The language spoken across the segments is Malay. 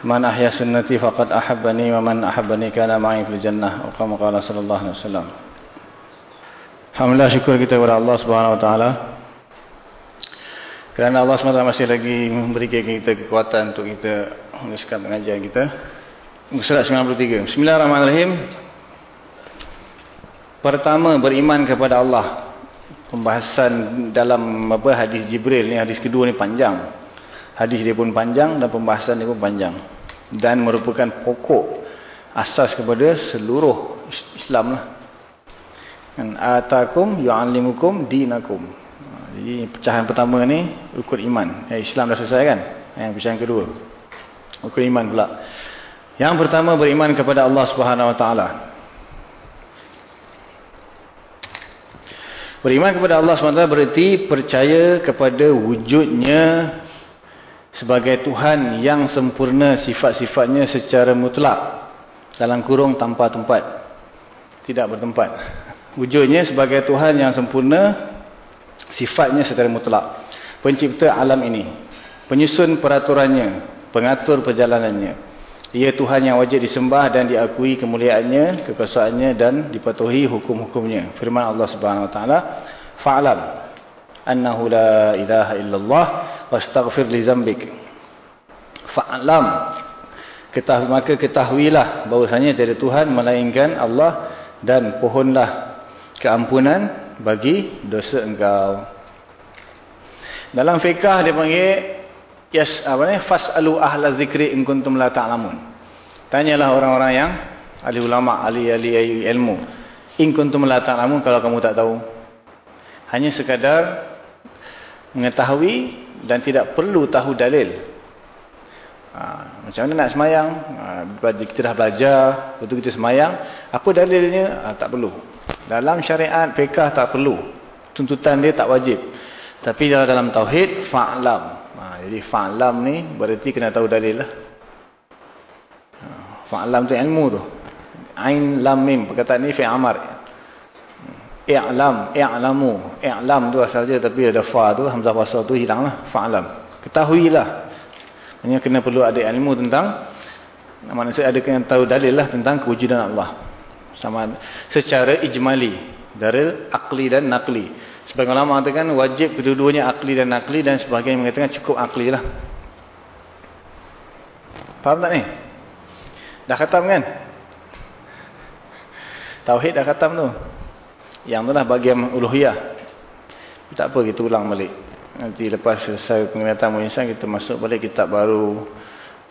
Man ahya sunnati faqad ahabbani wa man ahabbani kana ma'i fil jannah. Uqama qala sallallahu alaihi wasallam. Alhamdulillah syukur kita kepada Allah Subhanahu wa taala. Kerana Allah SWT masih lagi memberikan kita kekuatan untuk kita meneruskan pengajian kita. Surat 93. Bismillahirrahmanirrahim. Pertama beriman kepada Allah. Pembahasan dalam apa hadis Jibril ni hadis kedua ni panjang. Hadis dia pun panjang dan pembahasan dia pun panjang. Dan merupakan pokok asas kepada seluruh Islam lah. Kan atakum yu'allimukum dinakum. Jadi pecahan pertama ni ukur iman. Eh, Islam dah selesai kan? Yang pecahan kedua. Ukur iman pula. Yang pertama beriman kepada Allah Subhanahu Wa Taala. Beriman kepada Allah SWT berarti percaya kepada wujudnya sebagai Tuhan yang sempurna sifat-sifatnya secara mutlak. Dalam kurung tanpa tempat. Tidak bertempat. Wujudnya sebagai Tuhan yang sempurna sifatnya secara mutlak. Pencipta alam ini. Penyusun peraturannya. Pengatur perjalanannya. Ia Tuhan yang wajib disembah dan diakui kemuliaannya, kekuasaannya dan dipatuhi hukum-hukumnya. Firman Allah Subhanahu Wa Taala, "Fa'lam annahu la ilaha illallah wastaghfir li dzambik." Fa'lam ketahui maka ketahuilah bahwasanya tiada Tuhan melainkan Allah dan pohonlah keampunan bagi dosa engkau. Dalam fikah dia panggil Yes, apa ni? Fas'alu ahla zikri in kuntum la ta'lamun. Tanyalah orang-orang yang ahli ulama, ahli-ahli ilmu. In kuntum la ta'lamun kalau kamu tak tahu. Hanya sekadar mengetahui dan tidak perlu tahu dalil. Ha, macam mana nak semayang? Ha, kita dah belajar, betul kita semayang. Apa dalilnya? Ha, tak perlu. Dalam syariat, fiqah tak perlu. Tuntutan dia tak wajib. Tapi dalam, tauhid, fa'lam. Ha, jadi fa'lam ni berarti kena tahu dalil lah. Ha, fa'lam tu ilmu tu. Ain lam mim. Perkataan ni fi'al amar. I'lam, i'lamu. I'lam tu asal je tapi ada fa tu, hamzah wasal tu hilang lah. Fa'lam. Ketahuilah. Hanya kena perlu ada ilmu tentang manusia ada kena tahu dalil lah tentang kewujudan Allah. Sama secara ijmali. Dari akli dan nakli. Sebagian ulama mengatakan wajib kedua-duanya akli dan nakli dan sebagian mengatakan cukup akli lah. Faham tak ni? Dah khatam kan? Tauhid dah khatam tu. Yang tu lah bagian uluhiyah. Tak apa kita ulang balik. Nanti lepas selesai penglihatan insan kita masuk balik kitab baru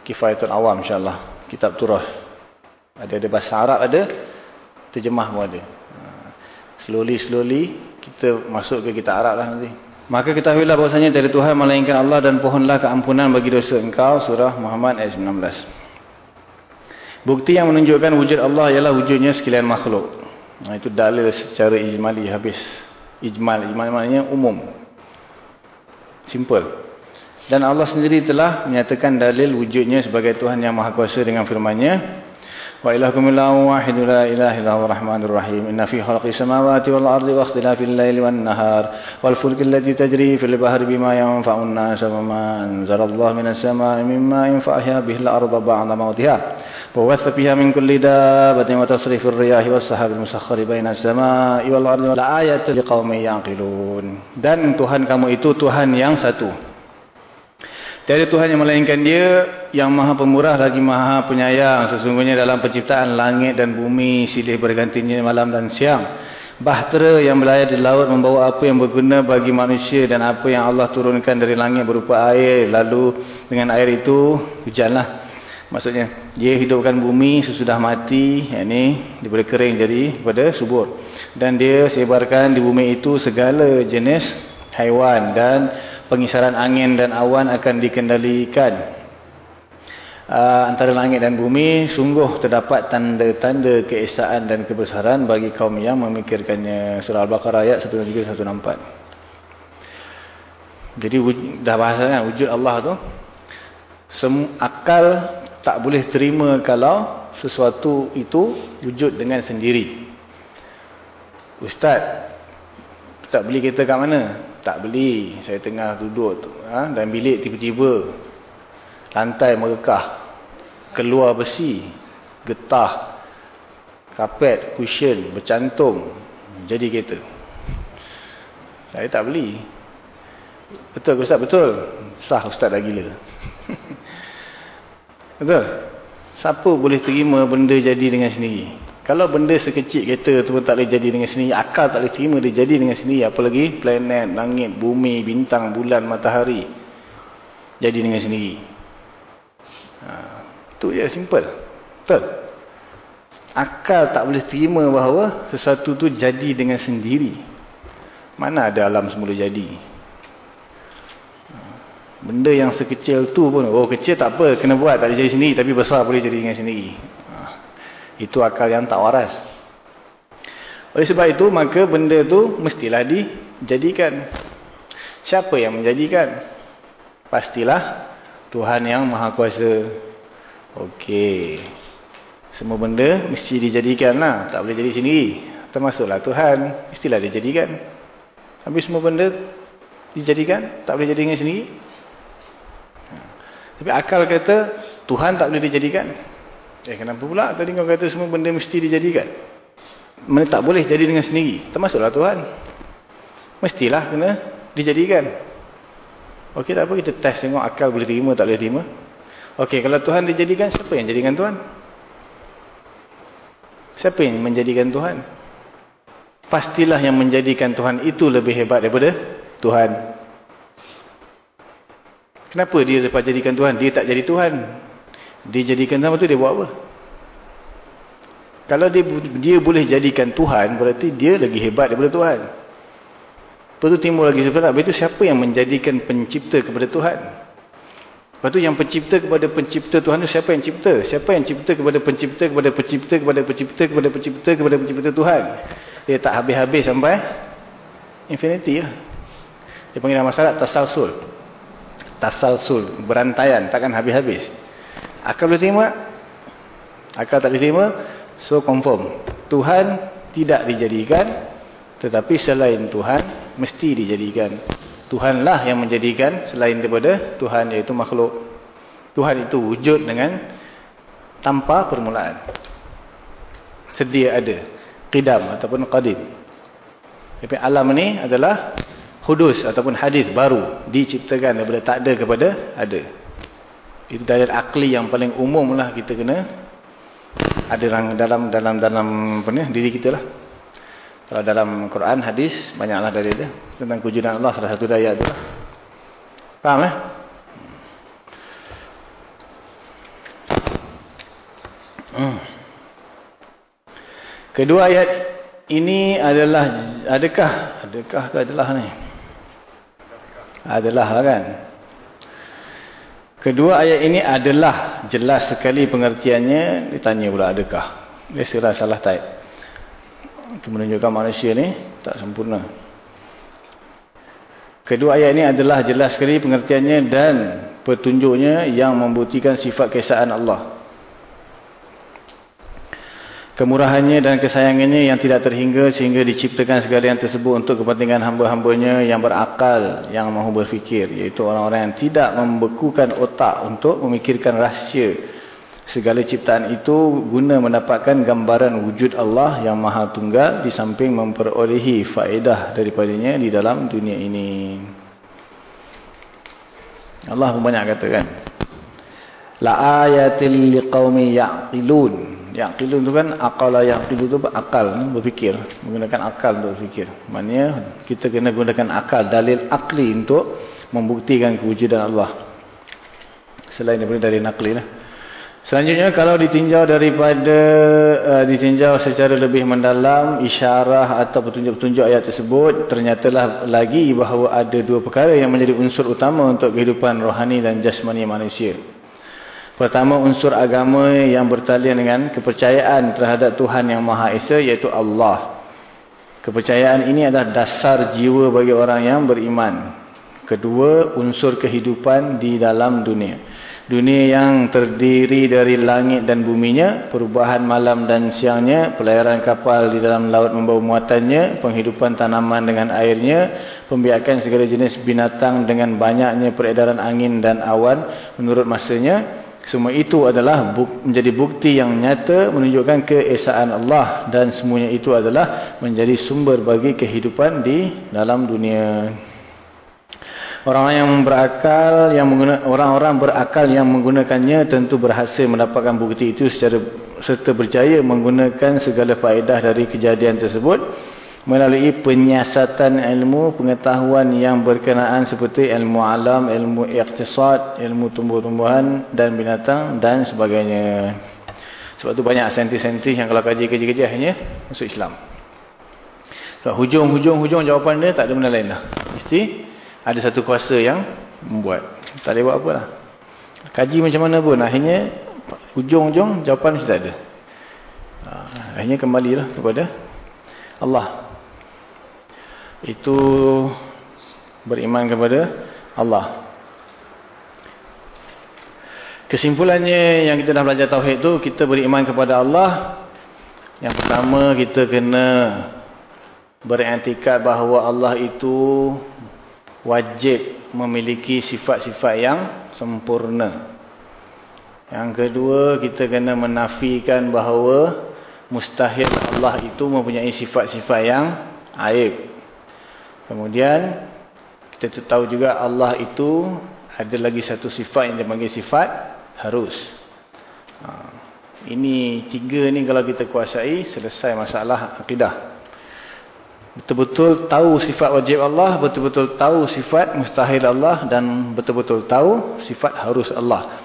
Kifayatul Awam insyaAllah. Kitab Turah. Ada ada bahasa Arab ada. Terjemah pun ada. Slowly-slowly kita masuk ke kitab Arab lah nanti. Maka ketahuilah bahasanya dari Tuhan melainkan Allah dan pohonlah keampunan bagi dosa engkau. Surah Muhammad ayat 19. Bukti yang menunjukkan wujud Allah ialah wujudnya sekalian makhluk. Nah, itu dalil secara ijmali habis. Ijmal. Ijmal maknanya umum. Simple. Dan Allah sendiri telah menyatakan dalil wujudnya sebagai Tuhan yang maha kuasa dengan firman-Nya. وإلهكم إله واحد لا إله إلا هو الرحمن الرحيم. إن في خلق السماوات والأرض واختلاف الليل والنهار والفلك التي تجري في البحر بما ينفع الناس وما أنزل الله من السماء من ماء فأحيا به الأرض بعد موتها وبث فيها من كل دابة وتصريف الرياح والسحاب المسخر بين السماء والأرض. لآية لقوم يعقلون. Dan Tuhan kamu itu Tuhan yang satu. Tiada Tuhan yang melainkan dia yang maha pemurah lagi maha penyayang. Sesungguhnya dalam penciptaan langit dan bumi silih bergantinya malam dan siang. Bahtera yang berlayar di laut membawa apa yang berguna bagi manusia dan apa yang Allah turunkan dari langit berupa air. Lalu dengan air itu hujanlah. Maksudnya dia hidupkan bumi sesudah mati. Yang ini diberi kering jadi kepada subur. Dan dia sebarkan di bumi itu segala jenis haiwan. Dan pengisaran angin dan awan akan dikendalikan. Uh, antara langit dan bumi sungguh terdapat tanda-tanda keesaan dan kebesaran bagi kaum yang memikirkannya. Surah al-baqarah ayat 163 164 jadi dah bahasanya wujud Allah tu akal tak boleh terima kalau sesuatu itu wujud dengan sendiri. Ustaz tak beli kereta kat mana tak beli. Saya tengah duduk ha? dan bilik tiba-tiba lantai merekah. Keluar besi getah kapet cushion bercantum. Jadi kereta. Saya tak beli. Betul ke ustaz? Betul. Sah ustaz dah gila. Betul? Siapa boleh terima benda jadi dengan sendiri kalau benda sekecil kereta tu pun tak boleh jadi dengan sendiri akal tak boleh terima dia jadi dengan sendiri apalagi planet langit bumi bintang bulan matahari jadi dengan sendiri ha. Itu je simple. Betul? Akal tak boleh terima bahawa sesuatu tu jadi dengan sendiri. Mana ada alam semula jadi? Benda yang sekecil tu pun, oh kecil tak apa, kena buat, tak boleh jadi sendiri, tapi besar boleh jadi dengan sendiri. Itu akal yang tak waras. Oleh sebab itu, maka benda tu mestilah dijadikan. Siapa yang menjadikan? Pastilah Tuhan yang Maha Kuasa. Okey. Semua benda mesti dijadikan lah. Tak boleh jadi sendiri. Termasuklah Tuhan. Mestilah dijadikan. Habis semua benda dijadikan. Tak boleh jadi dengan sendiri. Tapi akal kata Tuhan tak boleh dijadikan. Eh kenapa pula tadi kau kata semua benda mesti dijadikan. Mana tak boleh jadi dengan sendiri. Termasuklah Tuhan. Mestilah kena dijadikan. Okey tak apa kita test tengok akal boleh terima tak boleh terima. Okey, kalau Tuhan dijadikan, siapa yang jadikan Tuhan? Siapa yang menjadikan Tuhan? Pastilah yang menjadikan Tuhan itu lebih hebat daripada Tuhan. Kenapa dia dapat jadikan Tuhan? Dia tak jadi Tuhan. Dia jadikan Tuhan, tu dia buat apa? Kalau dia, dia boleh jadikan Tuhan, berarti dia lagi hebat daripada Tuhan. Lepas tu timbul lagi sebenarnya, itu siapa yang menjadikan pencipta kepada Tuhan? Lepas tu yang pencipta kepada pencipta Tuhan tu siapa yang cipta? Siapa yang cipta kepada pencipta kepada pencipta kepada pencipta kepada pencipta kepada pencipta Tuhan? Dia tak habis-habis sampai infinity lah. Dia panggil nama masalah tasalsul. Tasalsul, berantaian, takkan habis-habis. Akal boleh terima? Akal tak boleh terima? So confirm. Tuhan tidak dijadikan tetapi selain Tuhan mesti dijadikan. Tuhanlah yang menjadikan selain daripada Tuhan iaitu makhluk. Tuhan itu wujud dengan tanpa permulaan. Sedia ada. Qidam ataupun qadim. Tapi alam ini adalah hudus ataupun hadis baru. Diciptakan daripada tak ada kepada ada. Itu dalil akli yang paling umum lah kita kena ada dalam dalam dalam apa ni, diri kita lah. Kalau dalam Quran, hadis, banyaklah dari dia. Tentang kewujudan Allah, salah satu daya itu. Lah. Faham eh? Hmm. Kedua ayat ini adalah, adakah? Adakah adalah ni? Adalah lah kan? Kedua ayat ini adalah jelas sekali pengertiannya. Ditanya pula adakah? Dia serah salah type. Itu menunjukkan manusia ni tak sempurna. Kedua ayat ini adalah jelas sekali pengertiannya dan petunjuknya yang membuktikan sifat kesaan Allah. Kemurahannya dan kesayangannya yang tidak terhingga sehingga diciptakan segala yang tersebut untuk kepentingan hamba-hambanya yang berakal, yang mahu berfikir. Iaitu orang-orang yang tidak membekukan otak untuk memikirkan rahsia Segala ciptaan itu guna mendapatkan gambaran wujud Allah yang maha tunggal di samping memperolehi faedah daripadanya di dalam dunia ini. Allah pun banyak katakan. La ayatil liqaumi ya'qilun. Yaqilun tu kan akal lah yaqilu tu akal berfikir, menggunakan akal untuk berfikir. Maknanya kita kena gunakan akal dalil akli untuk membuktikan kewujudan Allah. Selain daripada dalil nakli lah. Selanjutnya kalau ditinjau daripada uh, ditinjau secara lebih mendalam isyarah atau petunjuk-petunjuk ayat tersebut ternyatalah lagi bahawa ada dua perkara yang menjadi unsur utama untuk kehidupan rohani dan jasmani manusia. Pertama unsur agama yang bertalian dengan kepercayaan terhadap Tuhan yang Maha Esa iaitu Allah. Kepercayaan ini adalah dasar jiwa bagi orang yang beriman. Kedua unsur kehidupan di dalam dunia. Dunia yang terdiri dari langit dan buminya, perubahan malam dan siangnya, pelayaran kapal di dalam laut membawa muatannya, penghidupan tanaman dengan airnya, pembiakan segala jenis binatang dengan banyaknya peredaran angin dan awan menurut masanya, semua itu adalah buk, menjadi bukti yang nyata menunjukkan keesaan Allah dan semuanya itu adalah menjadi sumber bagi kehidupan di dalam dunia. Orang-orang yang berakal yang orang-orang berakal yang menggunakannya tentu berhasil mendapatkan bukti itu secara serta berjaya menggunakan segala faedah dari kejadian tersebut melalui penyiasatan ilmu pengetahuan yang berkenaan seperti ilmu alam, ilmu iktisad, ilmu tumbuh-tumbuhan dan binatang dan sebagainya. Sebab tu banyak saintis-saintis yang kalau kaji-kaji-kaji akhirnya masuk Islam. So, hujung-hujung-hujung jawapan dia tak ada benda lain lah. Mesti ada satu kuasa yang membuat. Tak boleh buat apa lah. Kaji macam mana pun akhirnya hujung-hujung jawapan mesti tak ada. Ha, akhirnya kembalilah kepada Allah itu beriman kepada Allah. Kesimpulannya yang kita dah belajar tauhid tu kita beriman kepada Allah. Yang pertama kita kena beriktikad bahawa Allah itu wajib memiliki sifat-sifat yang sempurna. Yang kedua kita kena menafikan bahawa mustahil Allah itu mempunyai sifat-sifat yang aib. Kemudian kita tahu juga Allah itu ada lagi satu sifat yang dipanggil sifat harus. Ha. Ini tiga ni kalau kita kuasai selesai masalah akidah. Betul-betul tahu sifat wajib Allah, betul-betul tahu sifat mustahil Allah dan betul-betul tahu sifat harus Allah.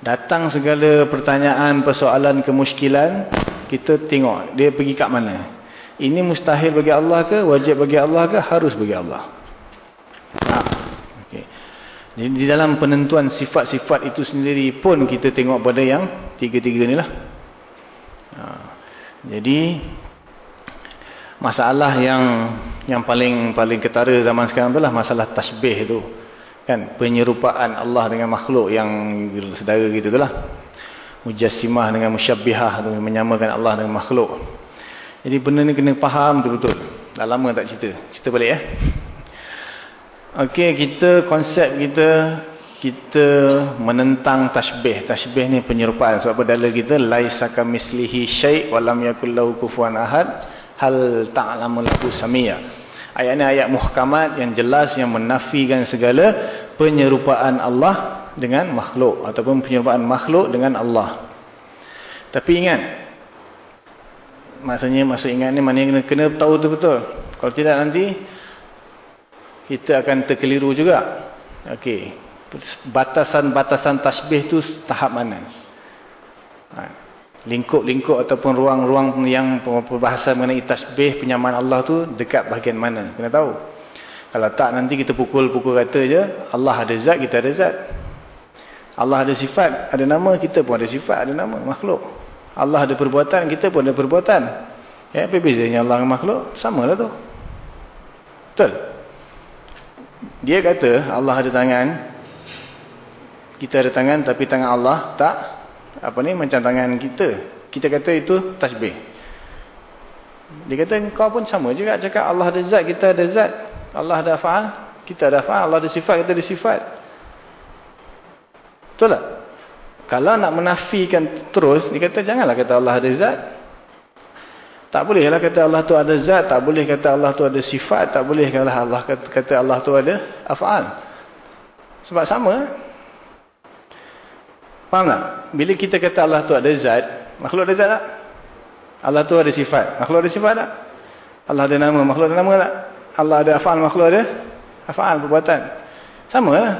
Datang segala pertanyaan, persoalan, kemuskilan, kita tengok dia pergi kat mana. Ini mustahil bagi Allah ke? Wajib bagi Allah ke? Harus bagi Allah. Ha. Okay. Jadi di dalam penentuan sifat-sifat itu sendiri pun kita tengok pada yang tiga-tiga ni lah. Ha. Jadi masalah yang yang paling paling ketara zaman sekarang tu lah masalah tasbih tu. Kan? Penyerupaan Allah dengan makhluk yang sedara gitu tu lah. Mujassimah dengan musyabbihah menyamakan Allah dengan makhluk. Jadi benda ni kena faham betul-betul. Dah lama tak cerita. Cerita balik ya. Okey, kita konsep kita kita menentang tasbih. Tasbih ni penyerupaan. Sebab dalil kita laisa kamislihi syai' wa lam yakul lahu kufuwan ahad hal ta'lamu lahu samia. Ayat ni ayat muhkamat yang jelas yang menafikan segala penyerupaan Allah dengan makhluk ataupun penyerupaan makhluk dengan Allah. Tapi ingat, maksudnya masa ingat ni mana kena, kena tahu tu betul. Kalau tidak nanti kita akan terkeliru juga. Okey. Batasan-batasan tasbih tu tahap mana? Ha. lingkup-lingkup ataupun ruang-ruang yang perbahasan mengenai tasbih penyamaan Allah tu dekat bahagian mana? Kena tahu. Kalau tak nanti kita pukul-pukul kata je Allah ada zat kita ada zat. Allah ada sifat ada nama kita pun ada sifat ada nama makhluk Allah ada perbuatan, kita pun ada perbuatan. Ya, apa bezanya Allah dengan makhluk? Sama lah tu. Betul? Dia kata Allah ada tangan. Kita ada tangan tapi tangan Allah tak. Apa ni macam tangan kita. Kita kata itu tasbih. Dia kata kau pun sama juga cakap Allah ada zat, kita ada zat. Allah ada fa'al, kita ada fa'al. Allah ada sifat, kita ada sifat. Betul tak? Kalau nak menafikan terus, dia kata janganlah kata Allah ada zat. Tak bolehlah kata Allah tu ada zat, tak boleh kata Allah tu ada sifat, tak boleh kata Allah kata, Allah tu ada af'al. Sebab sama. Faham tak? Bila kita kata Allah tu ada zat, Makhluk ada zat tak? Allah tu ada sifat. Makhluk ada sifat tak? Allah ada nama. Makhluk ada nama tak? Allah ada afal. Makhluk ada afal, perbuatan. Sama lah.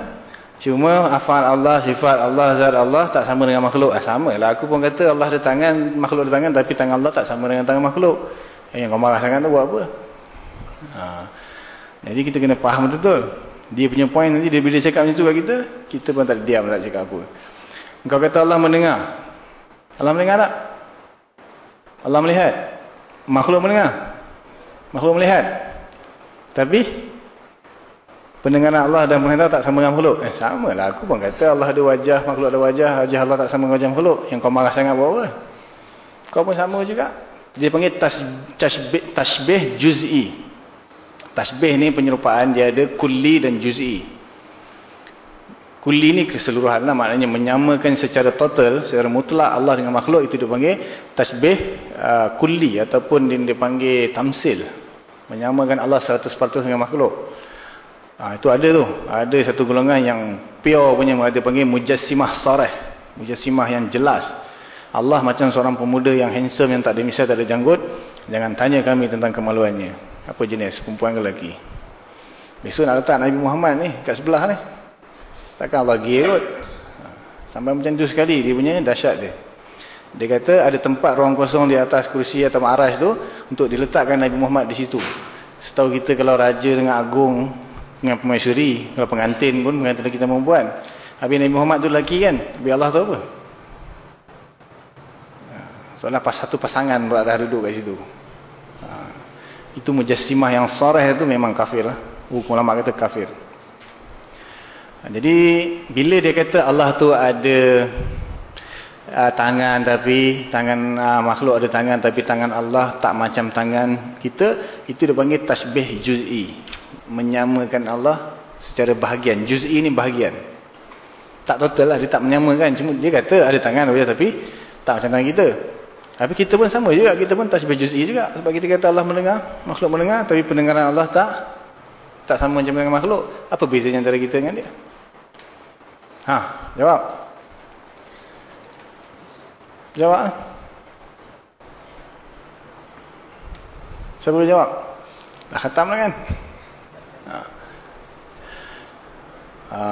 Cuma afal Allah, sifat Allah, zat Allah tak sama dengan makhluk. Ah, sama lah. Aku pun kata Allah ada tangan, makhluk ada tangan. Tapi tangan Allah tak sama dengan tangan makhluk. Yang kau marah sangat tu buat apa? Ha. Jadi kita kena faham betul-betul. Dia punya point nanti dia bila cakap macam tu kat kita, kita pun tak diam nak cakap apa. Engkau kata Allah mendengar. Allah mendengar tak? Allah melihat. Makhluk mendengar. Makhluk melihat. Tapi pendengaran Allah dan pendengaran tak sama dengan makhluk. Eh sama lah. Aku pun kata Allah ada wajah, makhluk ada wajah, wajah Allah tak sama dengan wajah makhluk. Yang kau marah sangat buat apa? Kau pun sama juga. Dia panggil tasbih, tasbih juz'i. Tasbih ni penyerupaan dia ada kulli dan juz'i. Kulli ni keseluruhan lah maknanya menyamakan secara total, secara mutlak Allah dengan makhluk itu dipanggil tasbih uh, kulli ataupun dia dipanggil tamsil. Menyamakan Allah 100% dengan makhluk. Ha, itu ada tu. Ada satu golongan yang pure punya dia panggil mujassimah sarah. Mujassimah yang jelas. Allah macam seorang pemuda yang handsome yang tak ada misal, tak ada janggut. Jangan tanya kami tentang kemaluannya. Apa jenis? Perempuan ke lelaki? Besok nak letak Nabi Muhammad ni kat sebelah ni. Takkan Allah gay kot. Sampai macam tu sekali dia punya dahsyat dia. Dia kata ada tempat ruang kosong di atas kursi atau ma'araj tu untuk diletakkan Nabi Muhammad di situ. Setahu kita kalau raja dengan agung dengan pemaisuri, kalau pengantin pun pengantin kita perempuan. Habis Nabi Muhammad tu lelaki kan? Habis Allah tu apa? Soalnya pas satu pasangan berada duduk kat situ. Itu mujassimah yang sarah itu memang kafir lah. Hukum ulama kata kafir. Ha, jadi bila dia kata Allah tu ada uh, tangan tapi tangan uh, makhluk ada tangan tapi tangan Allah tak macam tangan kita, itu dia panggil tasbih juz'i. Menyamakan Allah secara bahagian. Juz'i ni bahagian. Tak total lah, dia tak menyamakan. Cuma dia kata ada tangan tapi tak macam tangan kita. Tapi kita pun sama juga. Kita pun tasbih juz'i juga. Sebab kita kata Allah mendengar. Makhluk mendengar. Tapi pendengaran Allah tak tak sama macam dengan makhluk. Apa bezanya antara kita dengan dia? Ha, jawab. Jawab. Siapa boleh jawab? Dah khatam lah kan? Ha. Ha,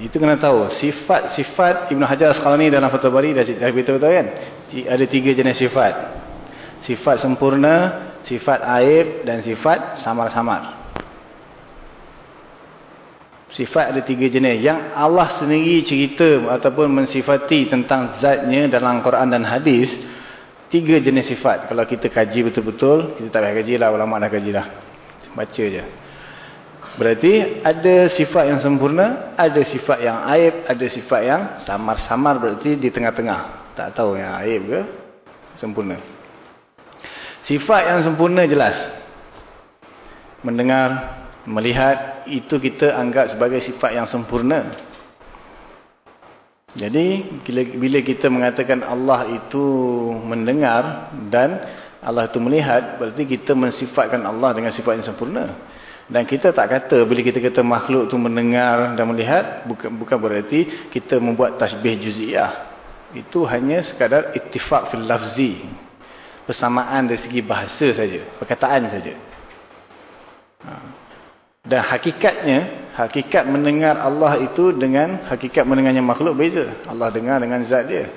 itu kena tahu. Sifat-sifat Ibn Hajar Asqalani dalam Fathul Bari dah, dah beritahu kan? Ada tiga jenis sifat. Sifat sempurna sifat aib dan sifat samar-samar. Sifat ada tiga jenis. Yang Allah sendiri cerita ataupun mensifati tentang zatnya dalam Quran dan hadis tiga jenis sifat. Kalau kita kaji betul-betul kita tak payah kaji lah ulama dah kaji dah. Baca je Berarti ada sifat yang sempurna, ada sifat yang aib, ada sifat yang samar-samar berarti di tengah-tengah. Tak tahu yang aib ke sempurna. Sifat yang sempurna jelas. Mendengar, melihat, itu kita anggap sebagai sifat yang sempurna. Jadi, bila kita mengatakan Allah itu mendengar dan Allah itu melihat, berarti kita mensifatkan Allah dengan sifat yang sempurna. Dan kita tak kata bila kita kata makhluk tu mendengar dan melihat bukan bukan berarti kita membuat tasbih juz'iyah. Itu hanya sekadar ittifaq fil lafzi. Persamaan dari segi bahasa saja, perkataan saja. Ha. Dan hakikatnya, hakikat mendengar Allah itu dengan hakikat mendengarnya makhluk beza. Allah dengar dengan zat dia.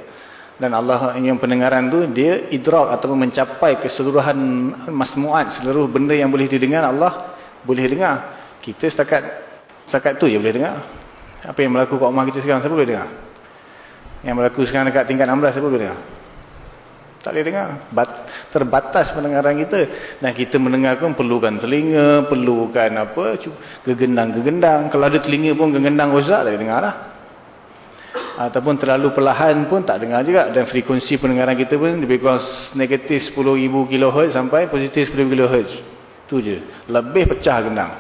Dan Allah yang pendengaran tu dia idrak ataupun mencapai keseluruhan masmuat, seluruh benda yang boleh didengar Allah boleh dengar. Kita setakat setakat tu je boleh dengar. Apa yang berlaku kat rumah kita sekarang, siapa boleh dengar? Yang berlaku sekarang dekat tingkat 16, siapa boleh dengar? Tak boleh dengar. Bat, terbatas pendengaran kita. Dan kita mendengar pun perlukan telinga, perlukan apa, gegendang-gegendang. Kalau ada telinga pun gegendang rosak, tak dengar lah. Ataupun terlalu perlahan pun tak dengar juga. Dan frekuensi pendengaran kita pun lebih kurang negatif 10,000 kHz sampai positif 10,000 kHz. Itu je. Lebih pecah gendang.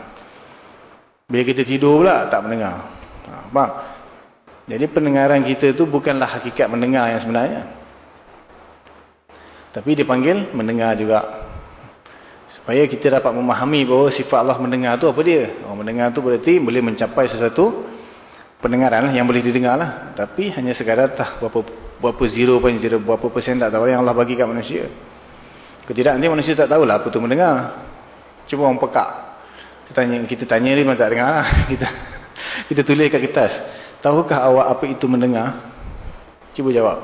Bila kita tidur pula, tak mendengar. Ha, faham? Jadi pendengaran kita tu bukanlah hakikat mendengar yang sebenarnya. Tapi dipanggil mendengar juga. Supaya kita dapat memahami bahawa sifat Allah mendengar tu apa dia. Oh, mendengar tu berarti boleh mencapai sesuatu pendengaran lah yang boleh didengar lah. Tapi hanya sekadar tak berapa berapa 0.0 berapa persen tak tahu yang Allah bagi kat manusia. Kalau tidak nanti manusia tak tahulah apa tu mendengar. Cuma orang pekak. Kita tanya kita tanya dia memang tak dengar. Kita kita tulis kat kertas. Tahukah awak apa itu mendengar? Cuba jawab.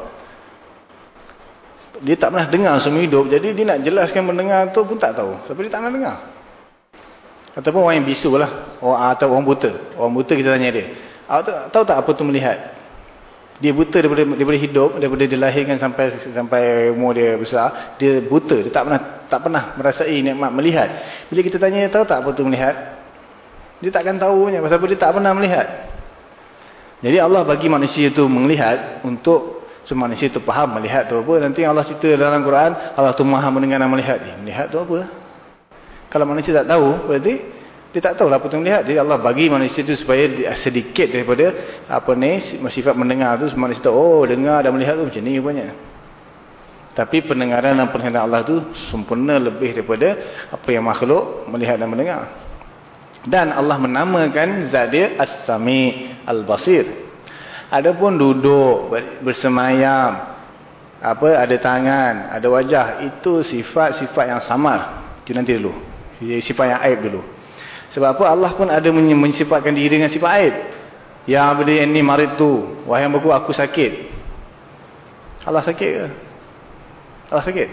Dia tak pernah dengar semua hidup. Jadi dia nak jelaskan mendengar tu pun tak tahu. Sebab dia tak pernah dengar. Ataupun orang yang bisu lah. Orang, atau orang buta. Orang buta kita tanya dia. Awak tahu tak apa tu melihat? Dia buta daripada, daripada hidup. Daripada dilahirkan sampai sampai umur dia besar. Dia buta. Dia tak pernah tak pernah merasai nikmat melihat. Bila kita tanya tahu tak apa tu melihat? Dia takkan tahu punya. Pasal dia tak pernah melihat. Jadi Allah bagi manusia itu melihat untuk semua manusia itu faham melihat tu apa. Nanti Allah cerita dalam Quran, Allah tu maha mendengar dan melihat. Eh, melihat tu apa? Kalau manusia tak tahu, berarti dia tak tahu lah apa tu melihat. Jadi Allah bagi manusia itu supaya sedikit daripada apa ni sifat mendengar tu. Manusia tahu, oh dengar dan melihat tu macam ni rupanya. Tapi pendengaran dan pendengaran Allah tu sempurna lebih daripada apa yang makhluk melihat dan mendengar. Dan Allah menamakan zat dia As-Sami Al-Basir. Adapun duduk bersemayam, apa ada tangan, ada wajah, itu sifat-sifat yang samar. Itu nanti dulu. Sifat yang aib dulu. Sebab apa Allah pun ada mensifatkan diri dengan sifat aib. Yang apa dia ni marid tu, wahai hambaku aku sakit. Allah sakit ke? Allah sakit?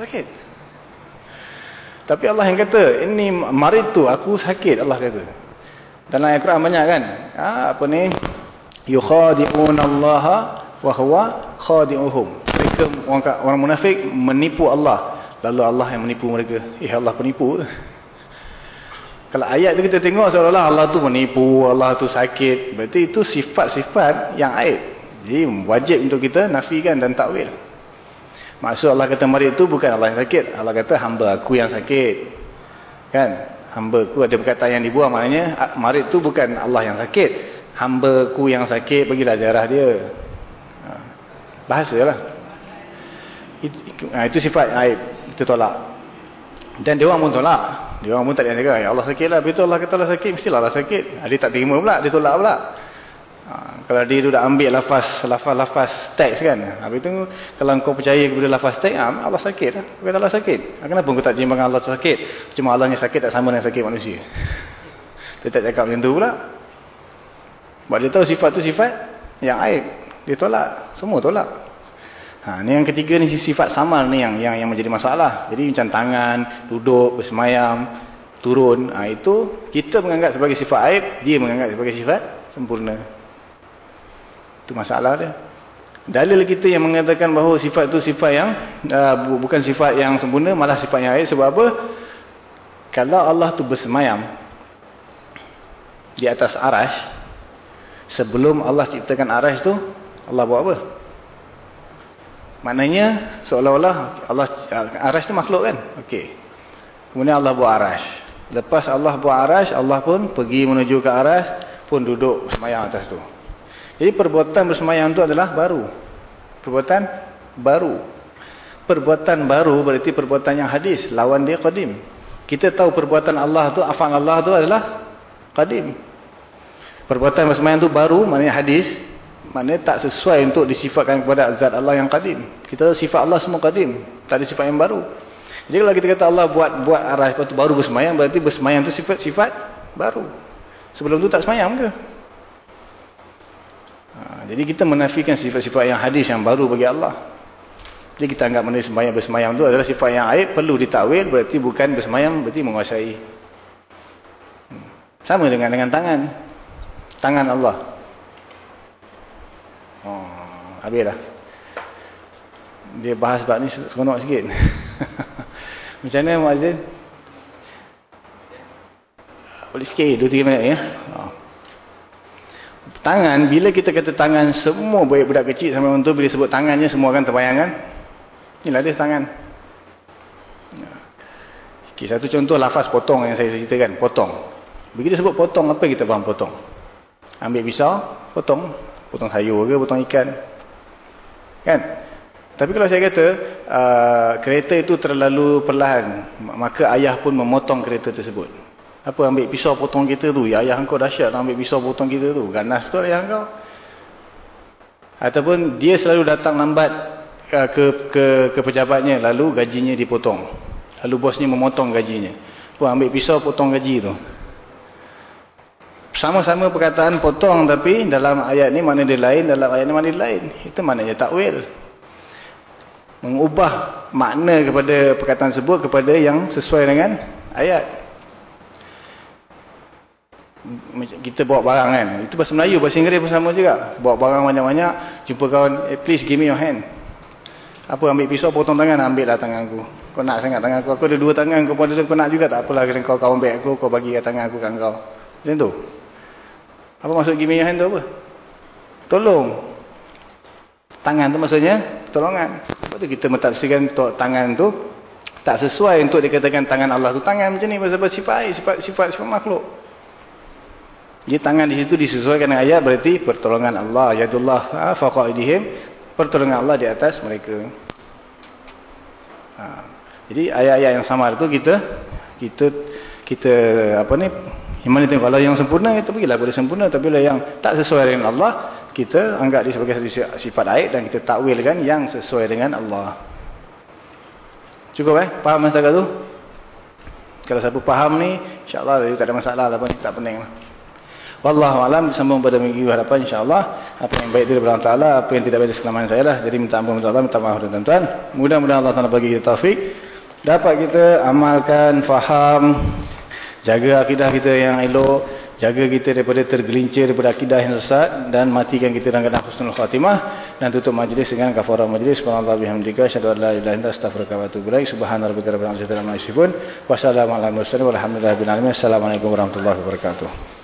Sakit. Tapi Allah yang kata, ini marid tu, aku sakit, Allah kata. Dalam ayat Quran banyak kan? Ha, apa ni? Yukhadi'un Allah wa huwa khadi'uhum. Mereka, orang, orang munafik, menipu Allah. Lalu Allah yang menipu mereka. Eh, Allah penipu. Kalau ayat tu kita tengok seolah-olah Allah tu menipu, Allah tu sakit. Berarti itu sifat-sifat yang aib. Jadi wajib untuk kita nafikan dan takwil. Maksud Allah kata mari itu bukan Allah yang sakit. Allah kata hamba aku yang sakit. Kan? Hamba aku ada perkataan yang dibuang. Maknanya mari itu bukan Allah yang sakit. Hamba aku yang sakit bagilah jarah dia. Ha. Bahasa lah. Itu, ha, itu sifat aib. Itu tolak. Dan dia orang pun tolak. Dia orang pun tak ada yang Ya Allah sakit lah. Betul Allah kata Allah sakit. Mestilah Allah sakit. Dia tak terima pula. Dia tolak pula. Ha, kalau dia tu dah ambil lafaz lafaz lafaz teks kan. Habis tu kalau kau percaya kepada lafaz teks, ha, Allah sakit lah. Bukan Allah sakit. Ha, kenapa kau tak jimbangkan Allah sakit? Cuma Allah yang sakit tak sama dengan sakit manusia. Dia tak cakap macam tu pula. Sebab dia tahu sifat tu sifat yang aib. Dia tolak. Semua tolak. Ha, ni yang ketiga ni sifat samal ni yang yang yang menjadi masalah. Jadi macam tangan, duduk, bersemayam, turun. Ha, itu kita menganggap sebagai sifat aib. Dia menganggap sebagai sifat sempurna. Itu masalah dia. Dalil kita yang mengatakan bahawa sifat itu sifat yang uh, bukan sifat yang sempurna, malah sifat yang air. Sebab apa? Kalau Allah tu bersemayam di atas arash, sebelum Allah ciptakan arash tu, Allah buat apa? Maknanya seolah-olah Allah arash tu makhluk kan? Okey. Kemudian Allah buat arash. Lepas Allah buat arash, Allah pun pergi menuju ke arash, pun duduk semayam atas tu. Jadi perbuatan bersemayam itu adalah baru. Perbuatan baru. Perbuatan baru berarti perbuatan yang hadis. Lawan dia qadim. Kita tahu perbuatan Allah itu, afan Allah itu adalah qadim. Perbuatan bersemayam itu baru, maknanya hadis. Maknanya tak sesuai untuk disifatkan kepada zat Allah yang qadim. Kita tahu sifat Allah semua qadim. Tak ada sifat yang baru. Jadi kalau kita kata Allah buat buat arah itu baru bersemayam, berarti bersemayam itu sifat-sifat baru. Sebelum itu tak semayam ke? Ha, jadi kita menafikan sifat-sifat yang hadis yang baru bagi Allah. Jadi kita anggap mana sembahyang bersemayam itu adalah sifat yang aib, perlu ditakwil, berarti bukan bersemayam, berarti menguasai. Hmm. Sama dengan dengan tangan. Tangan Allah. Oh, habislah. Dia bahas sebab ni seronok sikit. Macam mana Muazzin? Boleh sikit, 2-3 minit ya. Oh tangan, bila kita kata tangan semua baik budak kecil sampai orang tu, bila sebut tangannya semua akan terbayangkan. Inilah dia tangan. Okay, satu contoh lafaz potong yang saya ceritakan. Potong. Begitu sebut potong, apa kita faham potong? Ambil pisau, potong. Potong sayur ke, potong ikan. Kan? Tapi kalau saya kata, uh, kereta itu terlalu perlahan, maka ayah pun memotong kereta tersebut. Apa ambil pisau potong kita tu? Ya ayah kau dahsyat ambil pisau potong kita tu. Ganas betul ayah kau. Ataupun dia selalu datang lambat uh, ke ke ke pejabatnya lalu gajinya dipotong. Lalu bosnya memotong gajinya. Pun ambil pisau potong gaji tu. Sama-sama perkataan potong tapi dalam ayat ni mana dia lain, dalam ayat ni mana dia lain. Itu maknanya takwil. Mengubah makna kepada perkataan tersebut kepada yang sesuai dengan ayat kita bawa barang kan. Itu bahasa Melayu bahasa Inggeris pun sama juga. Bawa barang banyak-banyak jumpa kawan eh, please give me your hand. Apa ambil pisau potong tangan ambil lah tangan aku. Kau nak sangat tangan aku. Aku ada dua tangan kau pun ada kau nak juga tak? Apalah kau kawan baik aku kau bagi tangan aku kat kau. Macam tu. Apa maksud give me your hand tu apa? Tolong. Tangan tu maksudnya tolongan sebab tu kita mentafsirkan tangan tu tak sesuai untuk dikatakan tangan Allah tu tangan macam ni sebab sifat sifat sifat, sifat makhluk jadi tangan di situ disesuaikan dengan ayat berarti pertolongan Allah. Yadullah ha, faqaidihim. Pertolongan Allah di atas mereka. Ha. Jadi ayat-ayat yang sama itu kita kita kita apa ni iman itu kalau yang sempurna itu pergilah boleh sempurna tapi kalau yang tak sesuai dengan Allah kita anggap dia sebagai satu sifat aib dan kita takwilkan yang sesuai dengan Allah. Cukup eh? Faham masalah tu? Kalau siapa faham ni, insya-Allah tak ada masalah lah tak pening lah. Wallahu alam sambung pada minggu hadapan insyaallah. Apa yang baik daripada Allah taala apa yang tidak baik kesalahan saya lah. Jadi minta ampun kepada Allah minta maaf kepada tuan-tuan. Mudah-mudahan Allah taala bagi kita taufik. Dapat kita amalkan faham jaga akidah kita yang elok jaga kita daripada tergelincir daripada akidah yang sesat dan matikan kita dalam keadaan husnul khatimah dan tutup majlis dengan kafarah majlis. Subhanallah bihamdika asyhadu an la ilaha illa astaghfiruka wa atubu ilaik. Subhanarabbika rabbil izzati amma yasifun wassalamu ala mursalin walhamdulillahi rabbil alamin assalamualaikum warahmatullahi wabarakatuh